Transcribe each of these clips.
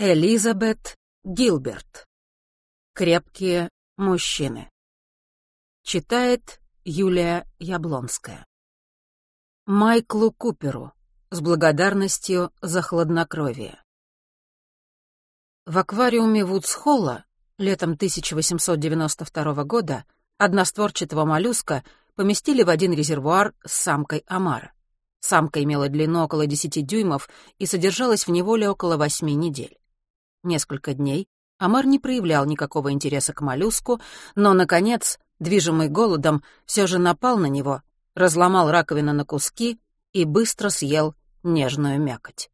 Элизабет Гилберт. Крепкие мужчины. Читает Юлия Яблонская. Майклу Куперу с благодарностью за хладнокровие. В аквариуме Вудсхолла летом 1892 года одностворчатого моллюска поместили в один резервуар с самкой омара. Самка имела длину около 10 дюймов и содержалась в неволе около 8 недель. Несколько дней Амар не проявлял никакого интереса к моллюску, но, наконец, движимый голодом, все же напал на него, разломал раковину на куски и быстро съел нежную мякоть.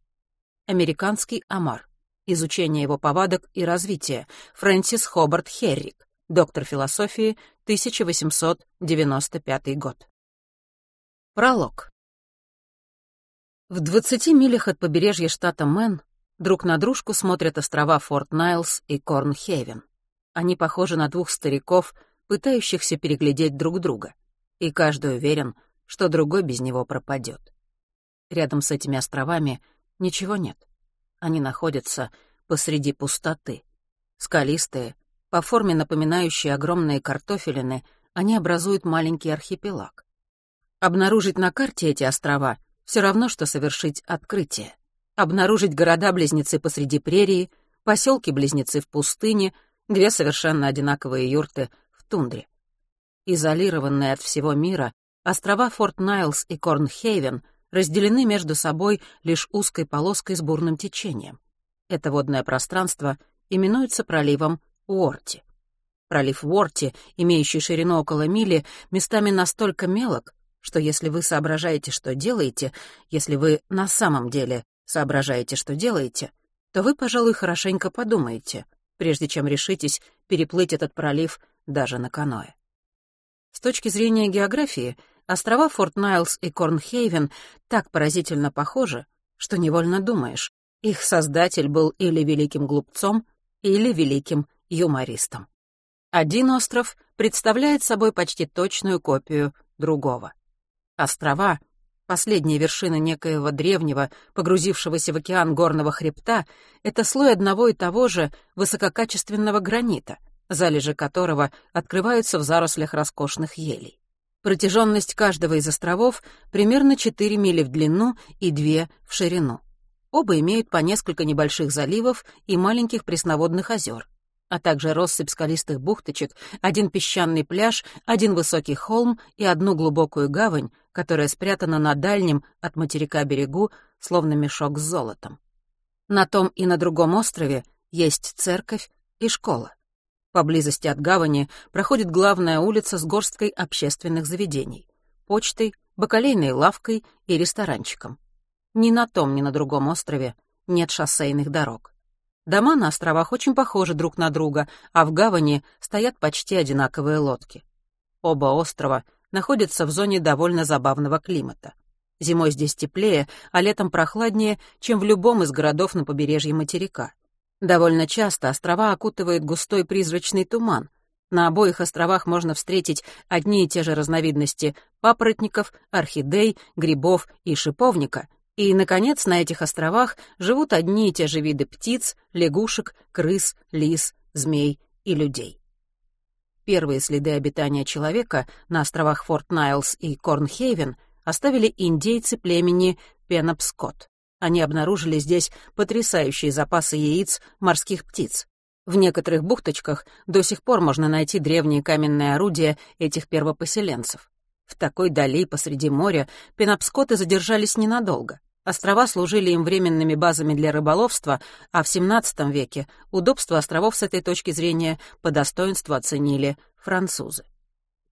Американский омар. Изучение его повадок и развития. Фрэнсис Хобарт Херрик. Доктор философии, 1895 год. Пролог. В 20 милях от побережья штата Мэн Друг на дружку смотрят острова Форт Найлс и Корнхевен. Они похожи на двух стариков, пытающихся переглядеть друг друга. И каждый уверен, что другой без него пропадет. Рядом с этими островами ничего нет. Они находятся посреди пустоты. Скалистые, по форме напоминающие огромные картофелины, они образуют маленький архипелаг. Обнаружить на карте эти острова — все равно, что совершить открытие обнаружить города-близнецы посреди прерии, поселки-близнецы в пустыне, две совершенно одинаковые юрты в тундре. Изолированные от всего мира, острова Форт Найлс и Корнхейвен разделены между собой лишь узкой полоской с бурным течением. Это водное пространство именуется проливом Уорти. Пролив Уорти, имеющий ширину около мили, местами настолько мелок, что если вы соображаете, что делаете, если вы на самом деле соображаете, что делаете, то вы, пожалуй, хорошенько подумаете, прежде чем решитесь переплыть этот пролив даже на каноэ. С точки зрения географии, острова Форт Найлс и Корнхейвен так поразительно похожи, что невольно думаешь, их создатель был или великим глупцом, или великим юмористом. Один остров представляет собой почти точную копию другого. Острова Последняя вершина некоего древнего, погрузившегося в океан горного хребта, это слой одного и того же высококачественного гранита, залежи которого открываются в зарослях роскошных елей. Протяженность каждого из островов примерно 4 мили в длину и 2 в ширину. Оба имеют по несколько небольших заливов и маленьких пресноводных озер а также россыпь скалистых бухточек, один песчаный пляж, один высокий холм и одну глубокую гавань, которая спрятана на дальнем от материка берегу, словно мешок с золотом. На том и на другом острове есть церковь и школа. Поблизости от гавани проходит главная улица с горсткой общественных заведений — почтой, бакалейной лавкой и ресторанчиком. Ни на том, ни на другом острове нет шоссейных дорог. Дома на островах очень похожи друг на друга, а в гавани стоят почти одинаковые лодки. Оба острова находятся в зоне довольно забавного климата. Зимой здесь теплее, а летом прохладнее, чем в любом из городов на побережье материка. Довольно часто острова окутывает густой призрачный туман. На обоих островах можно встретить одни и те же разновидности папоротников, орхидей, грибов и шиповника, и, наконец, на этих островах живут одни и те же виды птиц, лягушек, крыс, лис, змей и людей. Первые следы обитания человека на островах Форт Найлс и Корнхейвен оставили индейцы племени Пенопскот. Они обнаружили здесь потрясающие запасы яиц морских птиц. В некоторых бухточках до сих пор можно найти древние каменные орудия этих первопоселенцев. В такой дали посреди моря пенопскоты задержались ненадолго. Острова служили им временными базами для рыболовства, а в XVII веке удобство островов с этой точки зрения по достоинству оценили французы.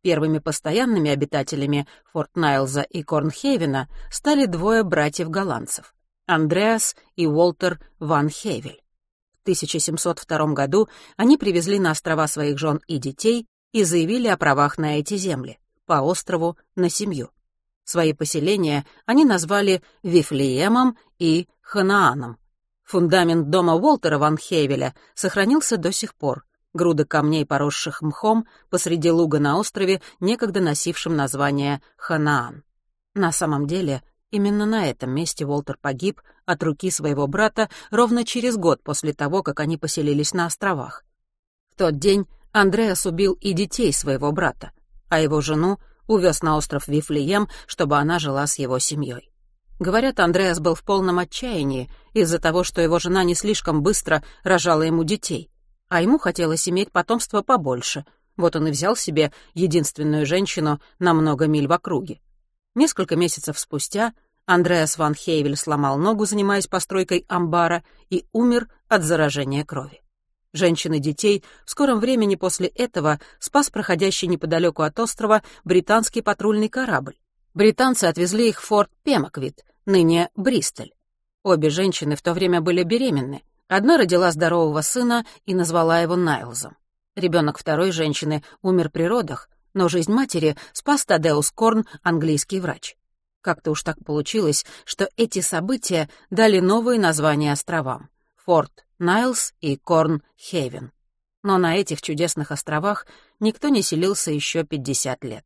Первыми постоянными обитателями Форт Найлза и Корнхейвена стали двое братьев-голландцев — Андреас и Уолтер ван Хейвель. В 1702 году они привезли на острова своих жен и детей и заявили о правах на эти земли, по острову на семью. Свои поселения они назвали Вифлеемом и Ханааном. Фундамент дома Уолтера ван Хейвеля сохранился до сих пор. Груда камней, поросших мхом, посреди луга на острове, некогда носившем название Ханаан. На самом деле Именно на этом месте Уолтер погиб от руки своего брата ровно через год после того, как они поселились на островах. В тот день Андреас убил и детей своего брата, а его жену увез на остров Вифлеем, чтобы она жила с его семьей. Говорят, Андреас был в полном отчаянии из-за того, что его жена не слишком быстро рожала ему детей, а ему хотелось иметь потомство побольше. Вот он и взял себе единственную женщину на много миль в округе. Несколько месяцев спустя Андреас ван Хейвель сломал ногу, занимаясь постройкой амбара, и умер от заражения крови. Женщин и детей в скором времени после этого спас проходящий неподалеку от острова британский патрульный корабль. Британцы отвезли их в форт Пемаквит, ныне Бристоль. Обе женщины в то время были беременны. Одна родила здорового сына и назвала его Найлзом. Ребенок второй женщины умер при родах, но жизнь матери спас Тадеус Корн, английский врач. Как-то уж так получилось, что эти события дали новые названия островам — Форт Найлс и Корн Хейвен. Но на этих чудесных островах никто не селился еще 50 лет.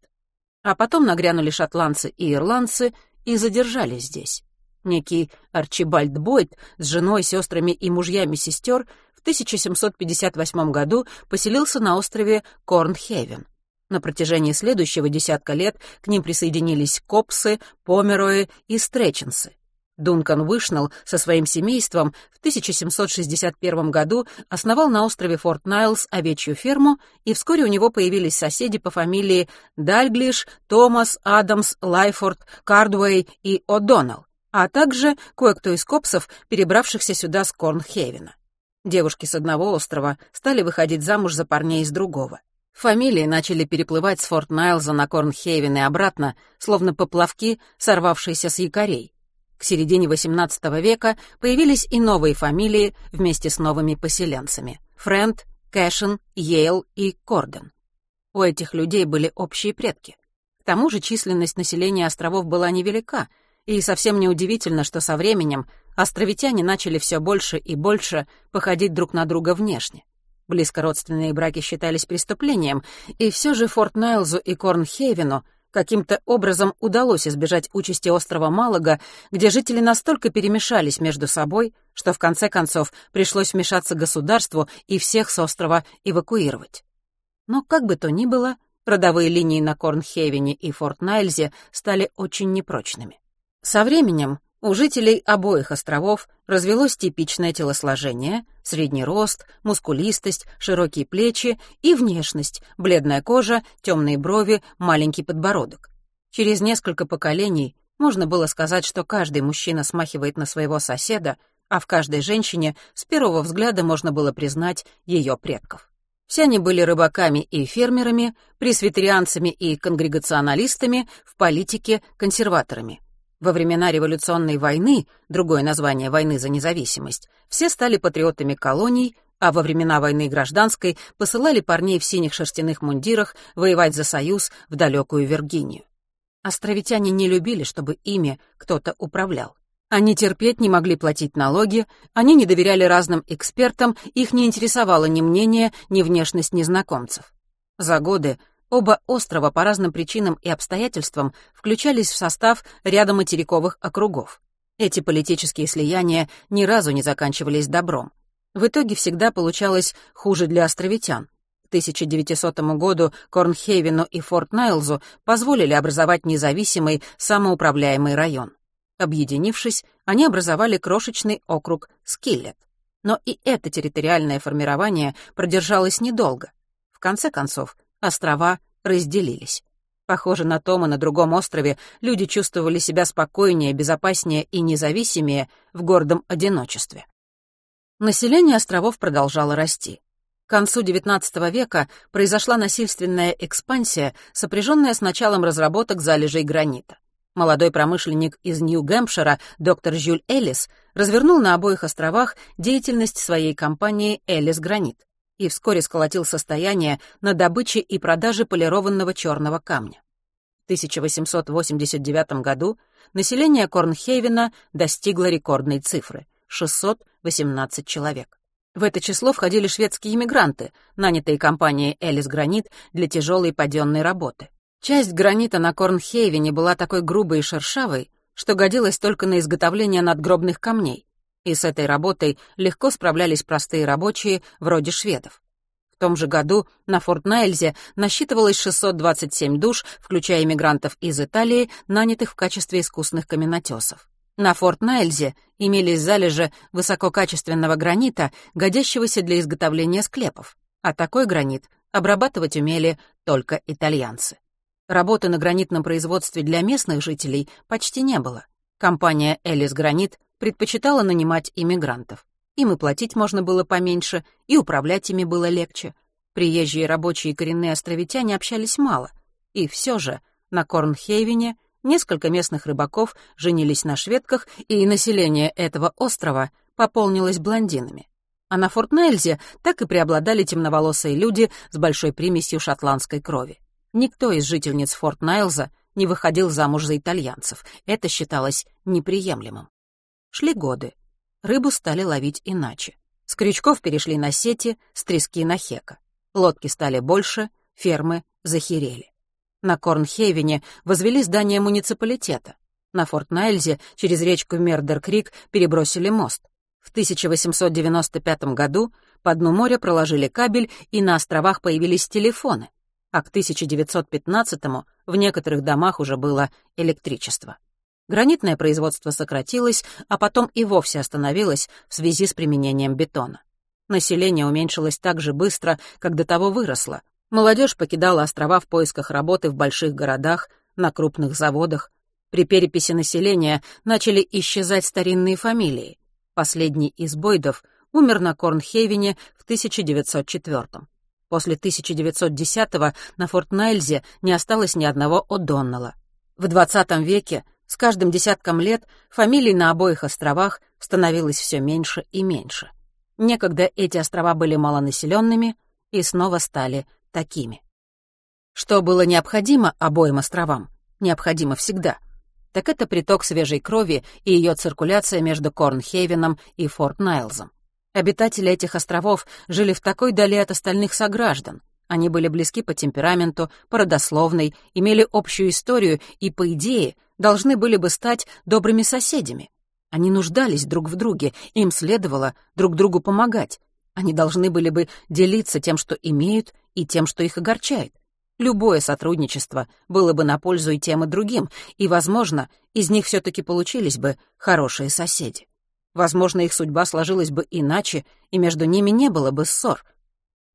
А потом нагрянули шотландцы и ирландцы и задержались здесь. Некий Арчибальд Бойд с женой, сестрами и мужьями сестер в 1758 году поселился на острове Корнхевен. На протяжении следующего десятка лет к ним присоединились Копсы, Померои и Стреченсы. Дункан Вышнелл со своим семейством в 1761 году основал на острове Форт Найлс овечью ферму, и вскоре у него появились соседи по фамилии Дальглиш, Томас, Адамс, Лайфорд, Кардуэй и О'Доннелл, а также кое-кто из Копсов, перебравшихся сюда с Корнхевена. Девушки с одного острова стали выходить замуж за парней из другого. Фамилии начали переплывать с Форт Найлза на Корнхейвен и обратно, словно поплавки, сорвавшиеся с якорей. К середине XVIII века появились и новые фамилии вместе с новыми поселенцами — Фрэнд, Кэшен, Йейл и Корден. У этих людей были общие предки. К тому же численность населения островов была невелика, и совсем неудивительно, что со временем островитяне начали все больше и больше походить друг на друга внешне. Близкородственные браки считались преступлением, и все же Форт Найлзу и Корнхейвену каким-то образом удалось избежать участи острова Малага, где жители настолько перемешались между собой, что в конце концов пришлось вмешаться государству и всех с острова эвакуировать. Но как бы то ни было, родовые линии на Корнхейвене и Форт Найлзе стали очень непрочными. Со временем у жителей обоих островов развелось типичное телосложение, средний рост, мускулистость, широкие плечи и внешность, бледная кожа, темные брови, маленький подбородок. Через несколько поколений можно было сказать, что каждый мужчина смахивает на своего соседа, а в каждой женщине с первого взгляда можно было признать ее предков. Все они были рыбаками и фермерами, пресвитерианцами и конгрегационалистами, в политике — консерваторами — во времена революционной войны, другое название войны за независимость, все стали патриотами колоний, а во времена войны гражданской посылали парней в синих шерстяных мундирах воевать за Союз в далекую Виргинию. Островитяне не любили, чтобы ими кто-то управлял. Они терпеть не могли платить налоги, они не доверяли разным экспертам, их не интересовало ни мнение, ни внешность незнакомцев. За годы Оба острова по разным причинам и обстоятельствам включались в состав ряда материковых округов. Эти политические слияния ни разу не заканчивались добром. В итоге всегда получалось хуже для островитян. К 1900 году Корнхейвену и Форт Найлзу позволили образовать независимый самоуправляемый район. Объединившись, они образовали крошечный округ Скиллет. Но и это территориальное формирование продержалось недолго. В конце концов, острова разделились. Похоже, на том и на другом острове люди чувствовали себя спокойнее, безопаснее и независимее в гордом одиночестве. Население островов продолжало расти. К концу XIX века произошла насильственная экспансия, сопряженная с началом разработок залежей гранита. Молодой промышленник из Нью-Гэмпшира, доктор Жюль Эллис, развернул на обоих островах деятельность своей компании «Эллис Гранит» и вскоре сколотил состояние на добыче и продаже полированного черного камня. В 1889 году население Корнхейвена достигло рекордной цифры — 618 человек. В это число входили шведские иммигранты, нанятые компанией «Элис Гранит» для тяжелой паденной работы. Часть гранита на Корнхейвене была такой грубой и шершавой, что годилось только на изготовление надгробных камней, и с этой работой легко справлялись простые рабочие, вроде шведов. В том же году на Форт Найльзе насчитывалось 627 душ, включая иммигрантов из Италии, нанятых в качестве искусных каменотесов. На Форт Найльзе имелись залежи высококачественного гранита, годящегося для изготовления склепов, а такой гранит обрабатывать умели только итальянцы. Работы на гранитном производстве для местных жителей почти не было. Компания «Элис Гранит» предпочитала нанимать иммигрантов. Им и платить можно было поменьше, и управлять ими было легче. Приезжие рабочие и коренные островитяне общались мало. И все же на Корнхейвене несколько местных рыбаков женились на шведках, и население этого острова пополнилось блондинами. А на Форт-Нельзе так и преобладали темноволосые люди с большой примесью шотландской крови. Никто из жительниц Форт-Найлза не выходил замуж за итальянцев. Это считалось неприемлемым. Шли годы рыбу стали ловить иначе. С крючков перешли на сети, с трески на хека. Лодки стали больше, фермы захерели. На Корнхейвене возвели здание муниципалитета. На Форт-Найльзе через речку Мердер-Крик перебросили мост. В 1895 году по дну моря проложили кабель, и на островах появились телефоны, а к 1915-му в некоторых домах уже было электричество. Гранитное производство сократилось, а потом и вовсе остановилось в связи с применением бетона. Население уменьшилось так же быстро, как до того выросло. Молодежь покидала острова в поисках работы в больших городах, на крупных заводах. При переписи населения начали исчезать старинные фамилии. Последний из Бойдов умер на Корнхейвене в 1904 -м. После 1910-го на Форт Найльзе не осталось ни одного О'Доннелла. В 20 веке с каждым десятком лет фамилий на обоих островах становилось все меньше и меньше. Некогда эти острова были малонаселенными и снова стали такими. Что было необходимо обоим островам, необходимо всегда, так это приток свежей крови и ее циркуляция между Корнхейвеном и Форт Найлзом. Обитатели этих островов жили в такой дали от остальных сограждан. Они были близки по темпераменту, по родословной, имели общую историю и, по идее, должны были бы стать добрыми соседями. Они нуждались друг в друге, им следовало друг другу помогать. Они должны были бы делиться тем, что имеют, и тем, что их огорчает. Любое сотрудничество было бы на пользу и тем, и другим, и, возможно, из них все-таки получились бы хорошие соседи. Возможно, их судьба сложилась бы иначе, и между ними не было бы ссор.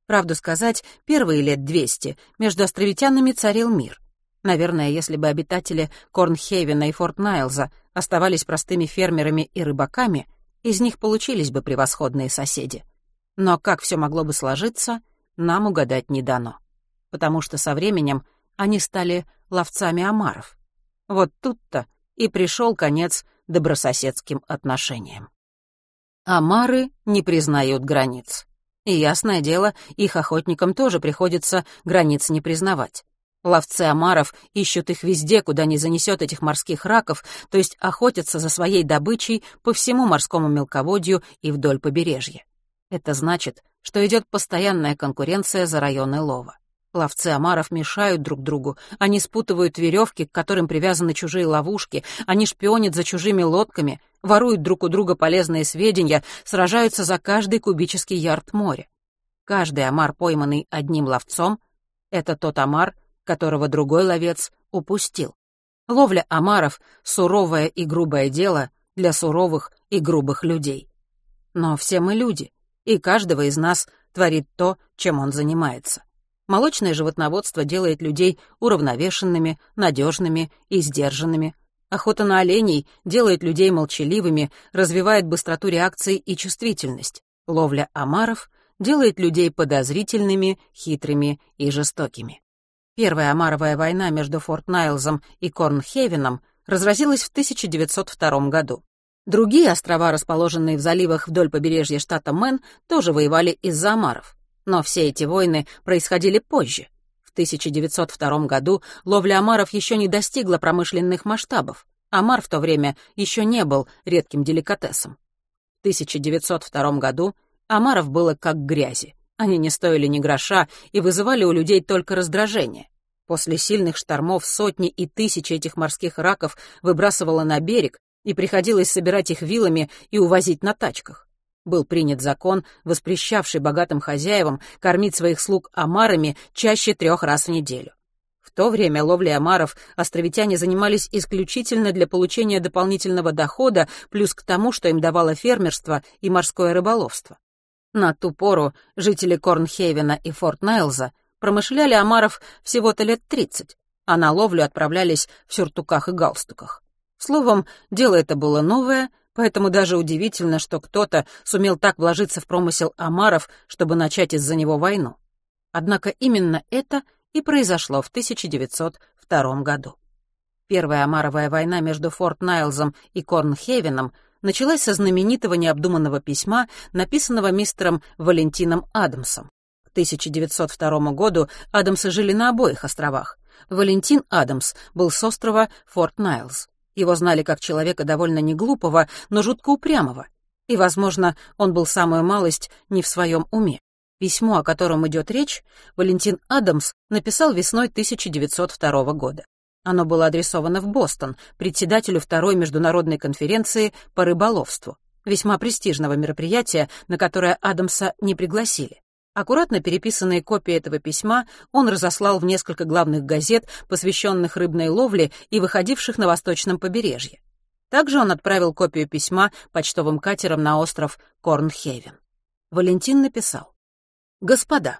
Правду сказать, первые лет двести между островитянами царил мир. Наверное, если бы обитатели Корнхейвена и Форт Найлза оставались простыми фермерами и рыбаками, из них получились бы превосходные соседи. Но как все могло бы сложиться, нам угадать не дано. Потому что со временем они стали ловцами омаров. Вот тут-то и пришел конец добрососедским отношениям. Омары не признают границ. И ясное дело, их охотникам тоже приходится границ не признавать. Ловцы омаров ищут их везде, куда не занесет этих морских раков, то есть охотятся за своей добычей по всему морскому мелководью и вдоль побережья. Это значит, что идет постоянная конкуренция за районы лова. Ловцы омаров мешают друг другу, они спутывают веревки, к которым привязаны чужие ловушки, они шпионят за чужими лодками, воруют друг у друга полезные сведения, сражаются за каждый кубический ярд моря. Каждый омар, пойманный одним ловцом, это тот омар, которого другой ловец упустил. Ловля омаров — суровое и грубое дело для суровых и грубых людей. Но все мы люди, и каждого из нас творит то, чем он занимается. Молочное животноводство делает людей уравновешенными, надежными и сдержанными. Охота на оленей делает людей молчаливыми, развивает быстроту реакции и чувствительность. Ловля омаров делает людей подозрительными, хитрыми и жестокими. Первая Амаровая война между Форт Найлзом и Корнхевеном разразилась в 1902 году. Другие острова, расположенные в заливах вдоль побережья штата Мэн, тоже воевали из-за омаров. Но все эти войны происходили позже. В 1902 году ловля омаров еще не достигла промышленных масштабов. Омар в то время еще не был редким деликатесом. В 1902 году омаров было как грязи. Они не стоили ни гроша и вызывали у людей только раздражение. После сильных штормов сотни и тысячи этих морских раков выбрасывало на берег, и приходилось собирать их вилами и увозить на тачках. Был принят закон, воспрещавший богатым хозяевам кормить своих слуг омарами чаще трех раз в неделю. В то время ловлей омаров островитяне занимались исключительно для получения дополнительного дохода, плюс к тому, что им давало фермерство и морское рыболовство. На ту пору жители Корнхейвена и Форт Найлза промышляли омаров всего-то лет тридцать, а на ловлю отправлялись в сюртуках и галстуках. Словом, дело это было новое, поэтому даже удивительно, что кто-то сумел так вложиться в промысел омаров, чтобы начать из-за него войну. Однако именно это и произошло в 1902 году. Первая омаровая война между Форт Найлзом и Корнхевеном началась со знаменитого необдуманного письма, написанного мистером Валентином Адамсом. К 1902 году Адамсы жили на обоих островах. Валентин Адамс был с острова Форт Найлз. Его знали как человека довольно неглупого, но жутко упрямого. И, возможно, он был самую малость не в своем уме. Письмо, о котором идет речь, Валентин Адамс написал весной 1902 года. Оно было адресовано в Бостон, председателю второй международной конференции по рыболовству, весьма престижного мероприятия, на которое Адамса не пригласили. Аккуратно переписанные копии этого письма он разослал в несколько главных газет, посвященных рыбной ловле и выходивших на восточном побережье. Также он отправил копию письма почтовым катером на остров Корнхейвен. Валентин написал. «Господа,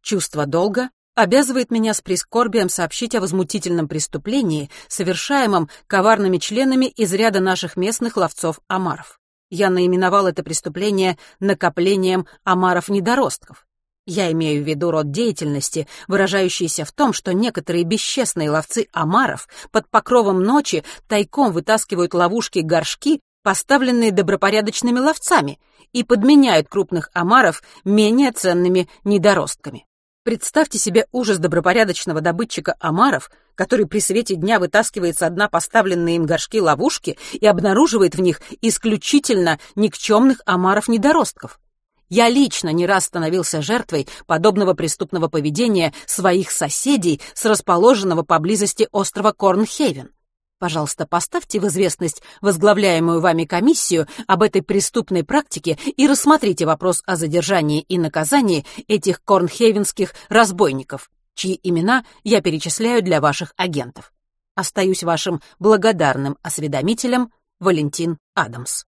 чувство долга обязывает меня с прискорбием сообщить о возмутительном преступлении, совершаемом коварными членами из ряда наших местных ловцов-омаров. Я наименовал это преступление накоплением омаров-недоростков. Я имею в виду род деятельности, выражающийся в том, что некоторые бесчестные ловцы омаров под покровом ночи тайком вытаскивают ловушки-горшки, поставленные добропорядочными ловцами, и подменяют крупных омаров менее ценными недоростками. Представьте себе ужас добропорядочного добытчика омаров, который при свете дня вытаскивает со дна поставленные им горшки ловушки и обнаруживает в них исключительно никчемных омаров-недоростков. Я лично не раз становился жертвой подобного преступного поведения своих соседей с расположенного поблизости острова Корнхевен. Пожалуйста, поставьте в известность возглавляемую вами комиссию об этой преступной практике и рассмотрите вопрос о задержании и наказании этих корнхейвенских разбойников, чьи имена я перечисляю для ваших агентов. Остаюсь вашим благодарным осведомителем Валентин Адамс.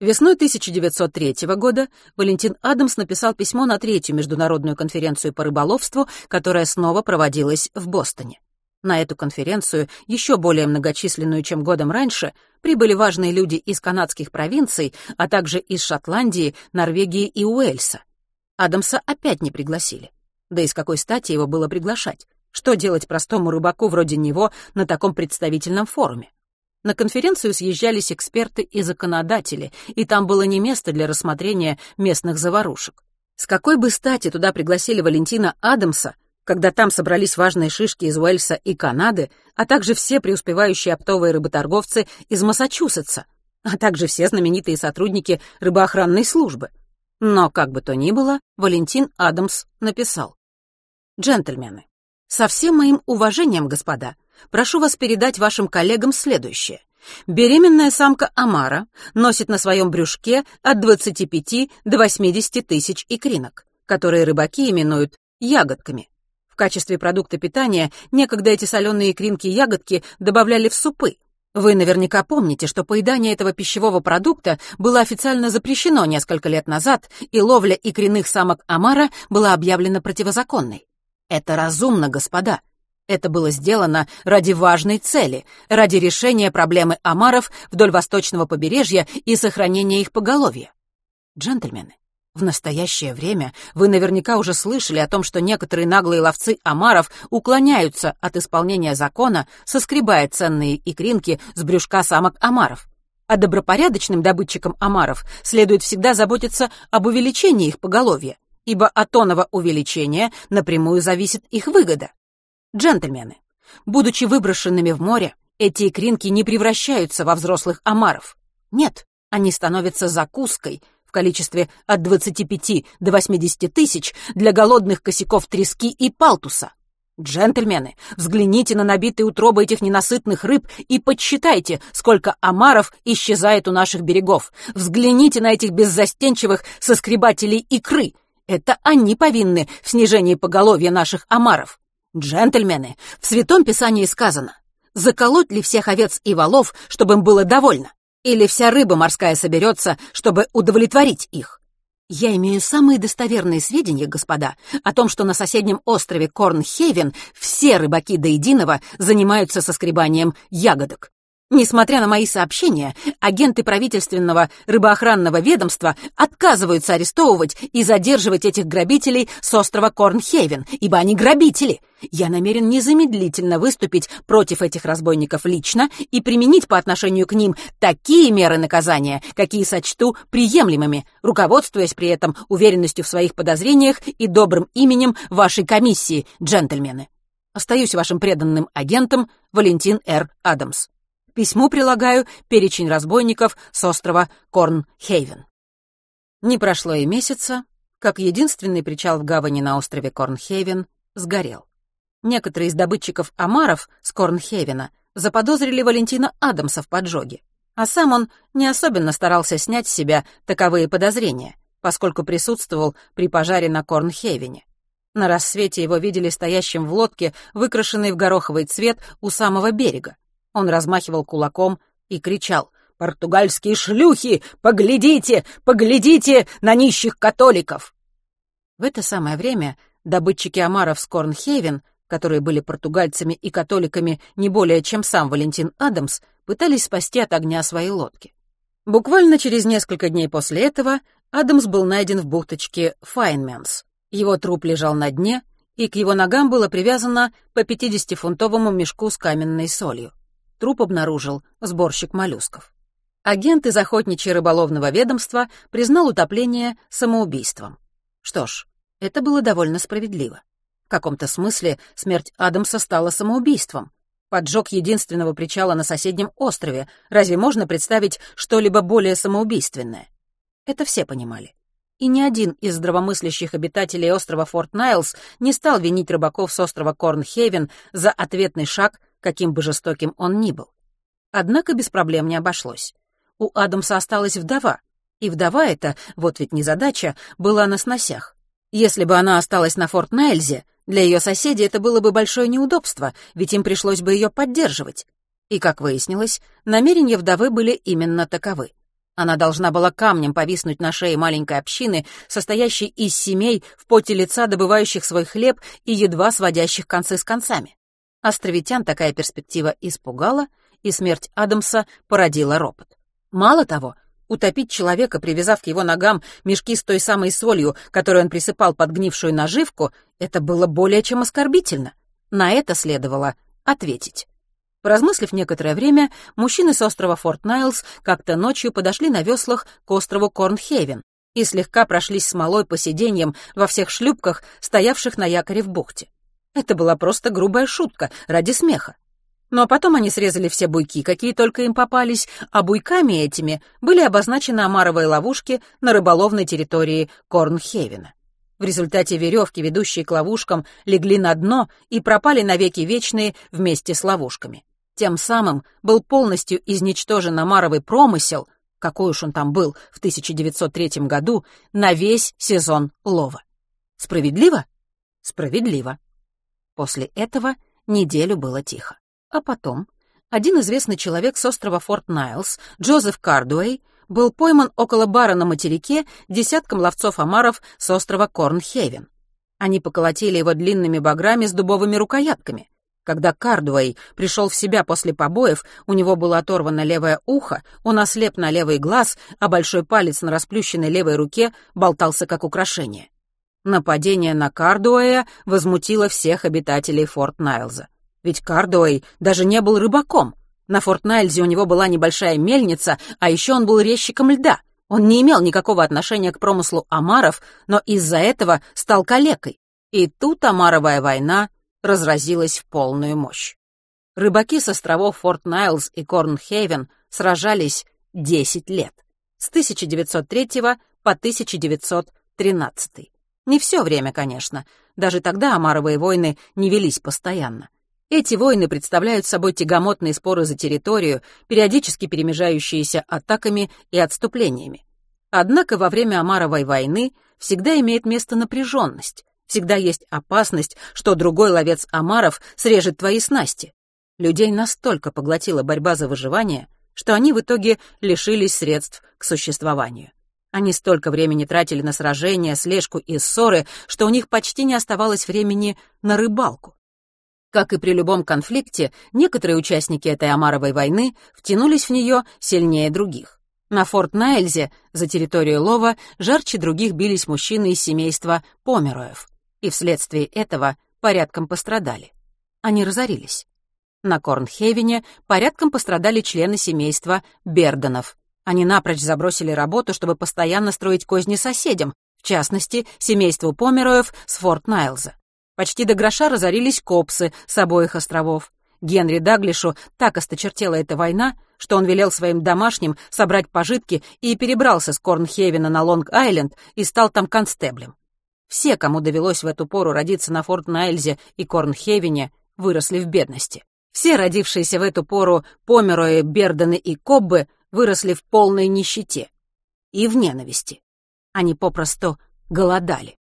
Весной 1903 года Валентин Адамс написал письмо на третью международную конференцию по рыболовству, которая снова проводилась в Бостоне. На эту конференцию, еще более многочисленную, чем годом раньше, прибыли важные люди из канадских провинций, а также из Шотландии, Норвегии и Уэльса. Адамса опять не пригласили. Да и с какой стати его было приглашать? Что делать простому рыбаку вроде него на таком представительном форуме? На конференцию съезжались эксперты и законодатели, и там было не место для рассмотрения местных заварушек. С какой бы стати туда пригласили Валентина Адамса, когда там собрались важные шишки из Уэльса и Канады, а также все преуспевающие оптовые рыботорговцы из Массачусетса, а также все знаменитые сотрудники рыбоохранной службы. Но, как бы то ни было, Валентин Адамс написал. «Джентльмены, со всем моим уважением, господа, прошу вас передать вашим коллегам следующее. Беременная самка Амара носит на своем брюшке от 25 до 80 тысяч икринок, которые рыбаки именуют ягодками. В качестве продукта питания некогда эти соленые икринки ягодки добавляли в супы. Вы наверняка помните, что поедание этого пищевого продукта было официально запрещено несколько лет назад, и ловля икряных самок омара была объявлена противозаконной. Это разумно, господа. Это было сделано ради важной цели, ради решения проблемы омаров вдоль восточного побережья и сохранения их поголовья. Джентльмены, в настоящее время вы наверняка уже слышали о том, что некоторые наглые ловцы омаров уклоняются от исполнения закона, соскребая ценные икринки с брюшка самок омаров. А добропорядочным добытчикам омаров следует всегда заботиться об увеличении их поголовья, ибо от оного увеличения напрямую зависит их выгода. Джентльмены, будучи выброшенными в море, эти икринки не превращаются во взрослых омаров. Нет, они становятся закуской — количестве от 25 до 80 тысяч для голодных косяков трески и палтуса. Джентльмены, взгляните на набитые утробы этих ненасытных рыб и подсчитайте, сколько омаров исчезает у наших берегов. Взгляните на этих беззастенчивых соскребателей икры. Это они повинны в снижении поголовья наших омаров. Джентльмены, в Святом Писании сказано, заколоть ли всех овец и волов, чтобы им было довольно? Или вся рыба морская соберется, чтобы удовлетворить их? Я имею самые достоверные сведения, господа, о том, что на соседнем острове Корнхейвен все рыбаки до единого занимаются соскребанием ягодок. Несмотря на мои сообщения, агенты правительственного рыбоохранного ведомства отказываются арестовывать и задерживать этих грабителей с острова Корнхейвен, ибо они грабители. Я намерен незамедлительно выступить против этих разбойников лично и применить по отношению к ним такие меры наказания, какие сочту приемлемыми, руководствуясь при этом уверенностью в своих подозрениях и добрым именем вашей комиссии, джентльмены. Остаюсь вашим преданным агентом Валентин Р. Адамс письму прилагаю перечень разбойников с острова Корнхейвен. Не прошло и месяца, как единственный причал в гавани на острове Корнхейвен сгорел. Некоторые из добытчиков омаров с Корнхейвена заподозрили Валентина Адамса в поджоге, а сам он не особенно старался снять с себя таковые подозрения, поскольку присутствовал при пожаре на Корнхейвене. На рассвете его видели стоящим в лодке, выкрашенной в гороховый цвет у самого берега. Он размахивал кулаком и кричал «Португальские шлюхи! Поглядите! Поглядите на нищих католиков!» В это самое время добытчики омаров с Корнхейвен, которые были португальцами и католиками не более чем сам Валентин Адамс, пытались спасти от огня свои лодки. Буквально через несколько дней после этого Адамс был найден в бухточке Файнменс. Его труп лежал на дне, и к его ногам было привязано по 50-фунтовому мешку с каменной солью. Труп обнаружил сборщик моллюсков. Агент из охотничьего рыболовного ведомства признал утопление самоубийством. Что ж, это было довольно справедливо. В каком-то смысле смерть Адамса стала самоубийством. Поджог единственного причала на соседнем острове. Разве можно представить что-либо более самоубийственное? Это все понимали. И ни один из здравомыслящих обитателей острова Форт Найлс не стал винить рыбаков с острова Корнхейвен за ответный шаг каким бы жестоким он ни был. Однако без проблем не обошлось. У Адамса осталась вдова, и вдова эта, вот ведь незадача, была на сносях. Если бы она осталась на Форт Найльзе, для ее соседей это было бы большое неудобство, ведь им пришлось бы ее поддерживать. И, как выяснилось, намерения вдовы были именно таковы. Она должна была камнем повиснуть на шее маленькой общины, состоящей из семей в поте лица, добывающих свой хлеб и едва сводящих концы с концами. Островитян такая перспектива испугала, и смерть Адамса породила ропот. Мало того, утопить человека, привязав к его ногам мешки с той самой солью, которую он присыпал под гнившую наживку, это было более чем оскорбительно. На это следовало ответить. Поразмыслив некоторое время, мужчины с острова Форт Найлс как-то ночью подошли на веслах к острову Корнхейвен и слегка прошлись смолой по сиденьям во всех шлюпках, стоявших на якоре в бухте. Это была просто грубая шутка, ради смеха. Но потом они срезали все буйки, какие только им попались, а буйками этими были обозначены омаровые ловушки на рыболовной территории Корнхевена. В результате веревки, ведущие к ловушкам, легли на дно и пропали навеки вечные вместе с ловушками. Тем самым был полностью изничтожен омаровый промысел, какой уж он там был в 1903 году, на весь сезон лова. Справедливо? Справедливо. После этого неделю было тихо. А потом один известный человек с острова Форт Найлс, Джозеф Кардуэй, был пойман около бара на материке десятком ловцов-омаров с острова Корнхевен. Они поколотили его длинными баграми с дубовыми рукоятками. Когда Кардуэй пришел в себя после побоев, у него было оторвано левое ухо, он ослеп на левый глаз, а большой палец на расплющенной левой руке болтался как украшение. Нападение на Кардуэя возмутило всех обитателей Форт Найлза. Ведь Кардуэй даже не был рыбаком. На Форт Найлзе у него была небольшая мельница, а еще он был резчиком льда. Он не имел никакого отношения к промыслу омаров, но из-за этого стал калекой. И тут омаровая война разразилась в полную мощь. Рыбаки с островов Форт Найлз и Корнхейвен сражались 10 лет, с 1903 по 1913. Не все время, конечно, Даже тогда Амаровые войны не велись постоянно. Эти войны представляют собой тягомотные споры за территорию, периодически перемежающиеся атаками и отступлениями. Однако во время Амаровой войны всегда имеет место напряженность, всегда есть опасность, что другой ловец Амаров срежет твои снасти. Людей настолько поглотила борьба за выживание, что они в итоге лишились средств к существованию. Они столько времени тратили на сражения, слежку и ссоры, что у них почти не оставалось времени на рыбалку. Как и при любом конфликте, некоторые участники этой Амаровой войны втянулись в нее сильнее других. На Форт Найльзе, за территорию лова, жарче других бились мужчины из семейства Помероев, и вследствие этого порядком пострадали. Они разорились. На Корнхевене порядком пострадали члены семейства Берденов. Они напрочь забросили работу, чтобы постоянно строить козни соседям, в частности, семейству Помероев с Форт Найлза. Почти до гроша разорились копсы с обоих островов. Генри Даглишу так осточертела эта война, что он велел своим домашним собрать пожитки и перебрался с Корнхевена на Лонг-Айленд и стал там констеблем. Все, кому довелось в эту пору родиться на Форт Найльзе и Корнхевене, выросли в бедности. Все родившиеся в эту пору Померои, Бердены и Коббы выросли в полной нищете и в ненависти. Они попросту голодали.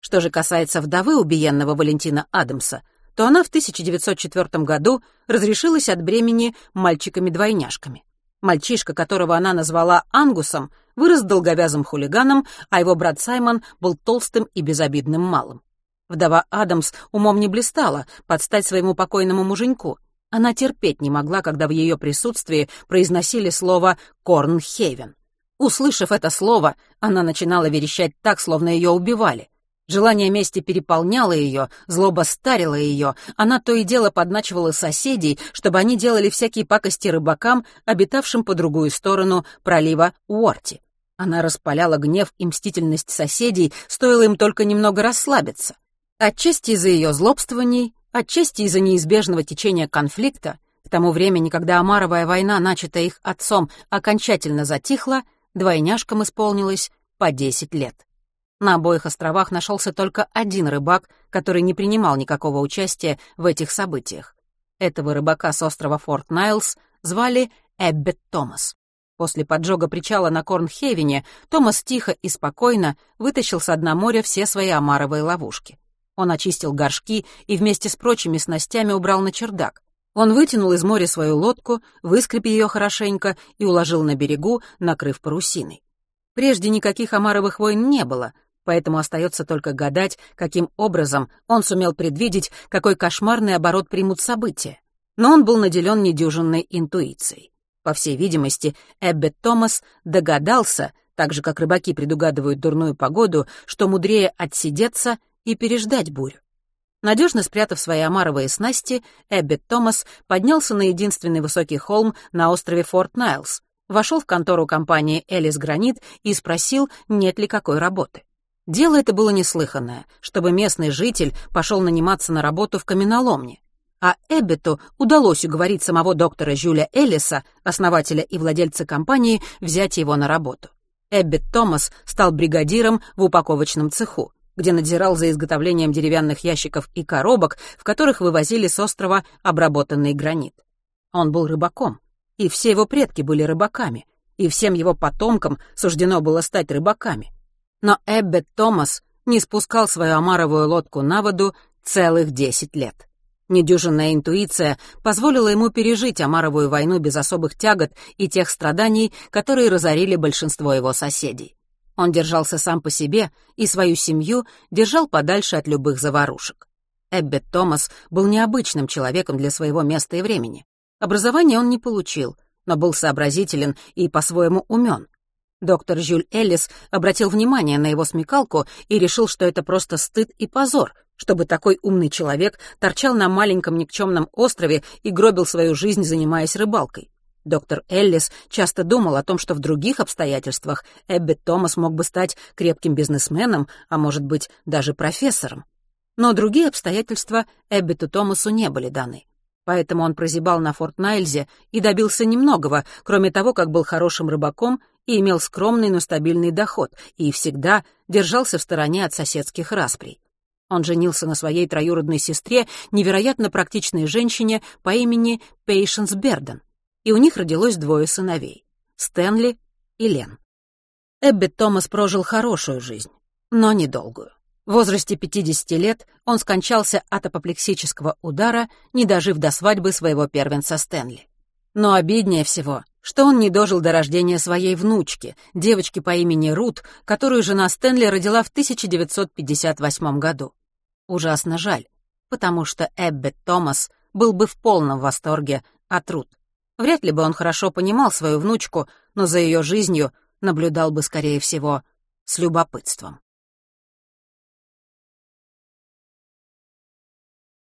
Что же касается вдовы убиенного Валентина Адамса, то она в 1904 году разрешилась от бремени мальчиками-двойняшками. Мальчишка, которого она назвала Ангусом, вырос долговязым хулиганом, а его брат Саймон был толстым и безобидным малым. Вдова Адамс умом не блистала под стать своему покойному муженьку. Она терпеть не могла, когда в ее присутствии произносили слово «Корнхевен». Услышав это слово, она начинала верещать так, словно ее убивали. Желание мести переполняло ее, злоба старила ее, она то и дело подначивала соседей, чтобы они делали всякие пакости рыбакам, обитавшим по другую сторону пролива Уорти. Она распаляла гнев и мстительность соседей, стоило им только немного расслабиться. Отчасти из-за ее злобствований, отчасти из-за неизбежного течения конфликта, к тому времени, когда Амаровая война, начатая их отцом, окончательно затихла, двойняшкам исполнилось по десять лет. На обоих островах нашелся только один рыбак, который не принимал никакого участия в этих событиях. Этого рыбака с острова Форт Найлс звали Эббет Томас. После поджога причала на Корнхевене Томас тихо и спокойно вытащил с дна моря все свои омаровые ловушки. Он очистил горшки и вместе с прочими снастями убрал на чердак. Он вытянул из моря свою лодку, выскреб ее хорошенько и уложил на берегу, накрыв парусиной. Прежде никаких омаровых войн не было, поэтому остается только гадать, каким образом он сумел предвидеть, какой кошмарный оборот примут события. Но он был наделен недюжинной интуицией. По всей видимости, Эббет Томас догадался, так же, как рыбаки предугадывают дурную погоду, что мудрее отсидеться и переждать бурю. Надежно спрятав свои омаровые снасти, Эббет Томас поднялся на единственный высокий холм на острове Форт Найлс, вошел в контору компании «Элис Гранит» и спросил, нет ли какой работы. Дело это было неслыханное, чтобы местный житель пошел наниматься на работу в каменоломне. А Эббету удалось уговорить самого доктора Жюля Эллиса, основателя и владельца компании, взять его на работу. Эббет Томас стал бригадиром в упаковочном цеху, где надзирал за изготовлением деревянных ящиков и коробок, в которых вывозили с острова обработанный гранит. Он был рыбаком, и все его предки были рыбаками, и всем его потомкам суждено было стать рыбаками — но Эббет Томас не спускал свою омаровую лодку на воду целых десять лет. Недюжинная интуиция позволила ему пережить Омаровую войну без особых тягот и тех страданий, которые разорили большинство его соседей. Он держался сам по себе и свою семью держал подальше от любых заварушек. Эббет Томас был необычным человеком для своего места и времени. Образование он не получил, но был сообразителен и по-своему умен. Доктор Жюль Эллис обратил внимание на его смекалку и решил, что это просто стыд и позор, чтобы такой умный человек торчал на маленьком никчемном острове и гробил свою жизнь, занимаясь рыбалкой. Доктор Эллис часто думал о том, что в других обстоятельствах Эббет Томас мог бы стать крепким бизнесменом, а может быть, даже профессором. Но другие обстоятельства Эббету Томасу не были даны. Поэтому он прозябал на Форт Найльзе и добился немногого, кроме того, как был хорошим рыбаком и имел скромный, но стабильный доход, и всегда держался в стороне от соседских расприй. Он женился на своей троюродной сестре, невероятно практичной женщине по имени Пейшенс Берден, и у них родилось двое сыновей — Стэнли и Лен. Эббет Томас прожил хорошую жизнь, но недолгую. В возрасте 50 лет он скончался от апоплексического удара, не дожив до свадьбы своего первенца Стэнли. Но обиднее всего, что он не дожил до рождения своей внучки, девочки по имени Рут, которую жена Стэнли родила в 1958 году. Ужасно жаль, потому что Эббет Томас был бы в полном восторге от Рут. Вряд ли бы он хорошо понимал свою внучку, но за ее жизнью наблюдал бы, скорее всего, с любопытством.